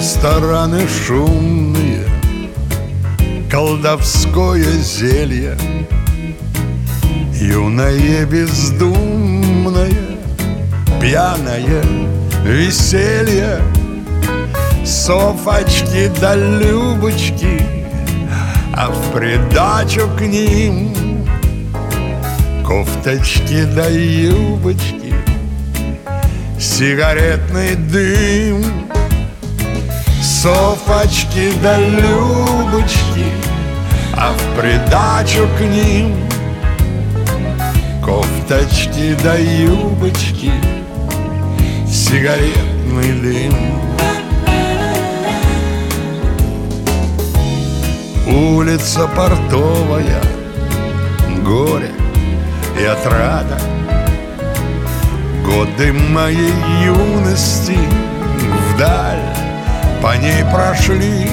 Рестораны шумные Колдовское зелье. Юное бездумное Пьяное веселье. Софочки да любочки А в придачу к ним Кофточки да юбочки. Сигаретный дым Софочки да любочки А в придачу к ним Кофточки да юбочки Сигаретный дым. Улица портовая Горе и отрада. Годы моей юности Вдаль по ней прошли.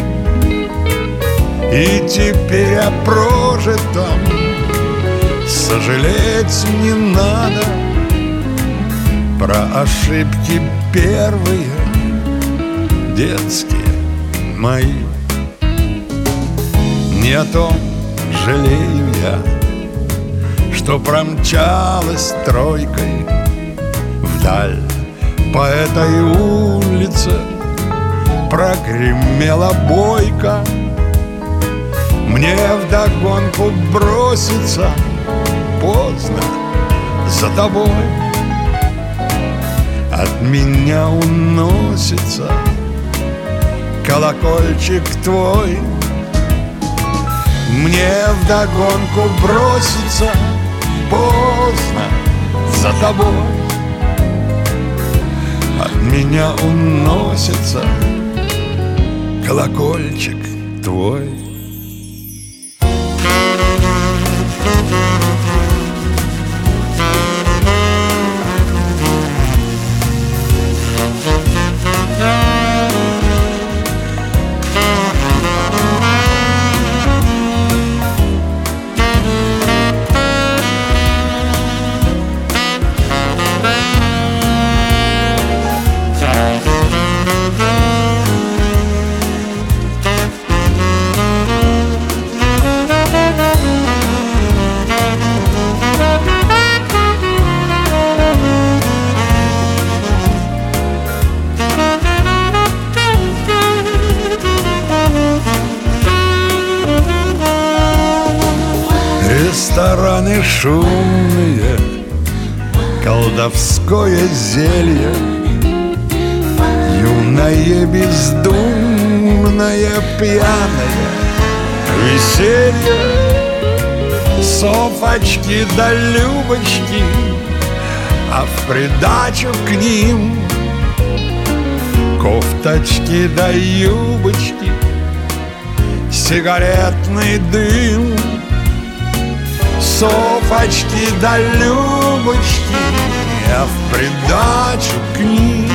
И теперь о прожитом Сожалеть не надо. Про ошибки первые Детские мои. Не о том жалею я Что промчалась тройкой Вдаль по этой улице Прогремела бойка. Мне вдогонку броситься Поздно за тобой. От меня уносится Колокольчик твой. Мне вдогонку броситься Поздно за тобой. От меня уносится колокольчик твой. Рестораны шумные Колдовское зелье. Юное бездумное пьяное Веселье Софочки да любочки А в придачу к ним Кофточки да юбочки Сигаретный дым Софочки да любочки А в придачу к ним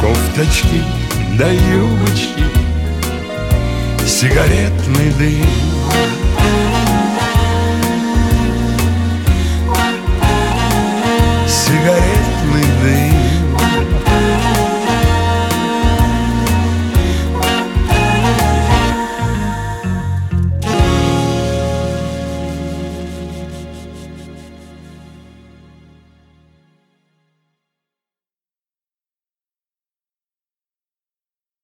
Кофточки да юбочки Сигаретный дым